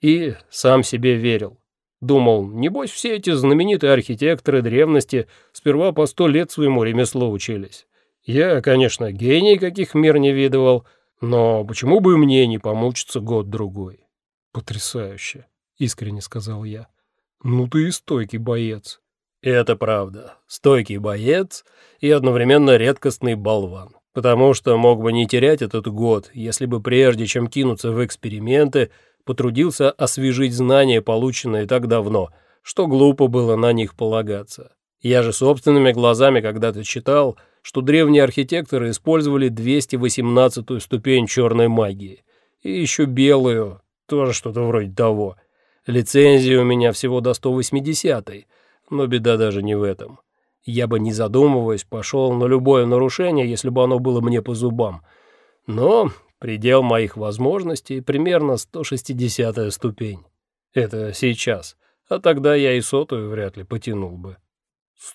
И сам себе верил. Думал, небось все эти знаменитые архитекторы древности сперва по сто лет своему ремеслу учились. Я, конечно, гений каких мир не видывал, но почему бы мне не помучиться год-другой? Потрясающе, искренне сказал я. Ну ты и стойкий боец. Это правда, стойкий боец и одновременно редкостный болван. Потому что мог бы не терять этот год, если бы прежде чем кинуться в эксперименты, потрудился освежить знания, полученные так давно, что глупо было на них полагаться. Я же собственными глазами когда-то читал, что древние архитекторы использовали 218-ю ступень черной магии. И еще белую, тоже что-то вроде того. Лицензия у меня всего до 180-й, но беда даже не в этом. Я бы, не задумываясь, пошел на любое нарушение, если бы оно было мне по зубам. Но предел моих возможностей примерно 160-я ступень. Это сейчас, а тогда я и сотую вряд ли потянул бы.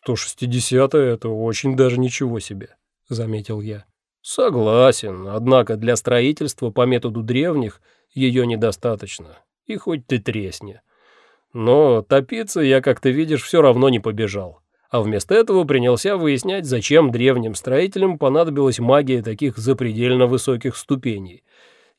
160-я — это очень даже ничего себе, — заметил я. Согласен, однако для строительства по методу древних ее недостаточно, и хоть ты тресни. Но топиться я, как ты видишь, все равно не побежал а вместо этого принялся выяснять, зачем древним строителям понадобилась магия таких запредельно высоких ступеней.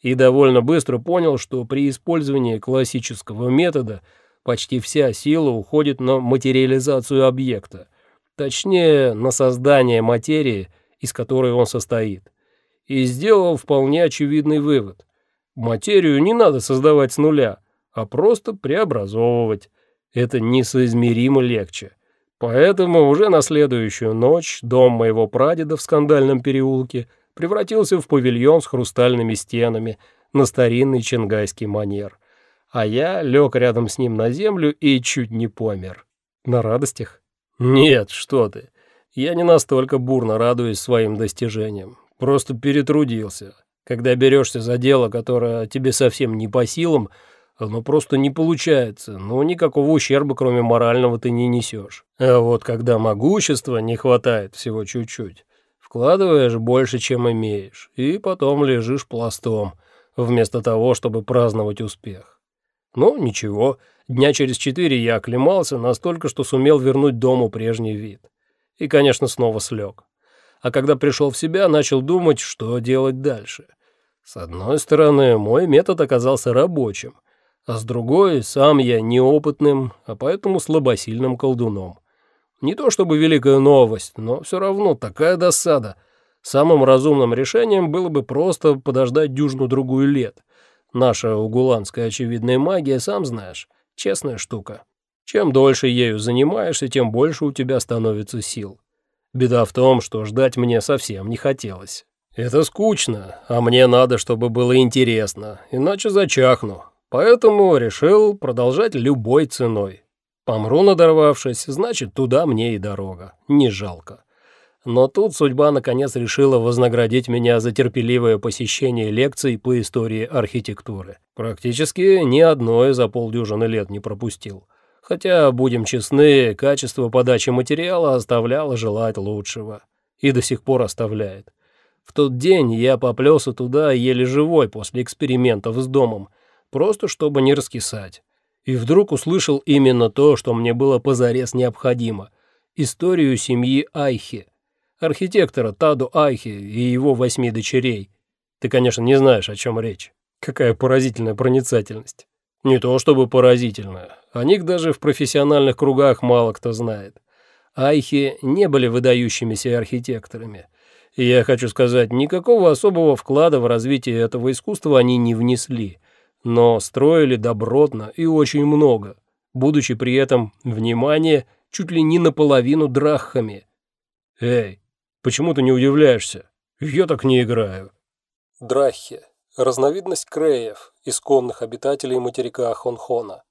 И довольно быстро понял, что при использовании классического метода почти вся сила уходит на материализацию объекта, точнее, на создание материи, из которой он состоит. И сделал вполне очевидный вывод. Материю не надо создавать с нуля, а просто преобразовывать. Это несоизмеримо легче. Поэтому уже на следующую ночь дом моего прадеда в скандальном переулке превратился в павильон с хрустальными стенами на старинный чингайский манер. А я лег рядом с ним на землю и чуть не помер. На радостях? Нет, что ты. Я не настолько бурно радуюсь своим достижениям. Просто перетрудился. Когда берешься за дело, которое тебе совсем не по силам, оно просто не получается, но никакого ущерба, кроме морального, ты не несешь. А вот когда могущества не хватает всего чуть-чуть, вкладываешь больше, чем имеешь, и потом лежишь пластом, вместо того, чтобы праздновать успех. Ну, ничего, дня через четыре я оклемался настолько, что сумел вернуть дому прежний вид. И, конечно, снова слег. А когда пришел в себя, начал думать, что делать дальше. С одной стороны, мой метод оказался рабочим, а с другой сам я неопытным, а поэтому слабосильным колдуном. Не то чтобы великая новость, но все равно такая досада. Самым разумным решением было бы просто подождать дюжину-другую лет. Наша угуланская очевидная магия, сам знаешь, честная штука. Чем дольше ею занимаешься, тем больше у тебя становится сил. Беда в том, что ждать мне совсем не хотелось. Это скучно, а мне надо, чтобы было интересно, иначе зачахну. Поэтому решил продолжать любой ценой. Помру надорвавшись, значит, туда мне и дорога. Не жалко. Но тут судьба наконец решила вознаградить меня за терпеливое посещение лекций по истории архитектуры. Практически ни одной за полдюжины лет не пропустил. Хотя, будем честны, качество подачи материала оставляло желать лучшего. И до сих пор оставляет. В тот день я поплелся туда еле живой после экспериментов с домом, просто чтобы не раскисать. И вдруг услышал именно то, что мне было позарез необходимо – историю семьи Айхи, архитектора Таду Айхи и его восьми дочерей. Ты, конечно, не знаешь, о чем речь. Какая поразительная проницательность. Не то чтобы поразительная, о них даже в профессиональных кругах мало кто знает. Айхи не были выдающимися архитекторами. И я хочу сказать, никакого особого вклада в развитие этого искусства они не внесли – но строили добротно и очень много, будучи при этом, внимание, чуть ли не наполовину драхами. Эй, почему ты не удивляешься? Я так не играю. Драхи – разновидность креев, исконных обитателей материка Хонхона.